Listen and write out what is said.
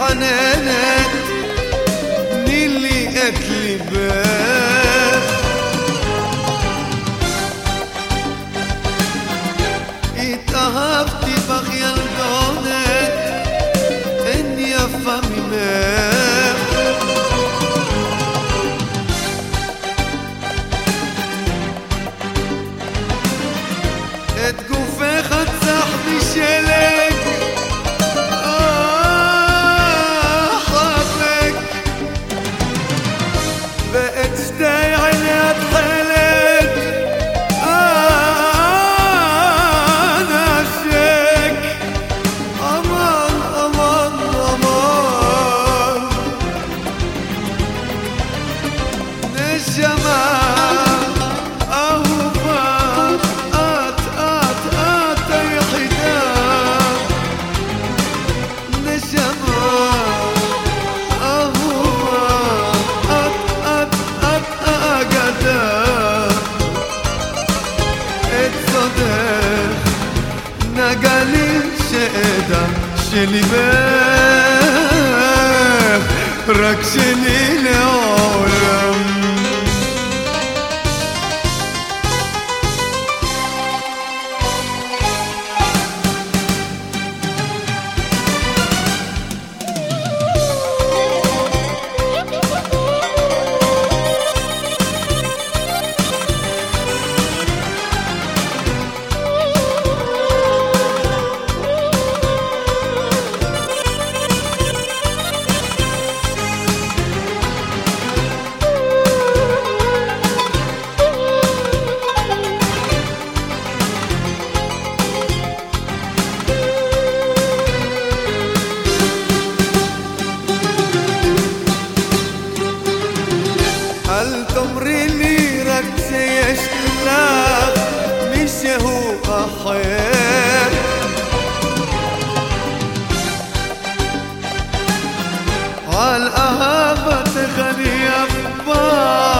حنانك من اللي قتل بالك Rakşelibe Rakşelile عمري لي ركز لا مش هو خير. على الأهابة غني أبار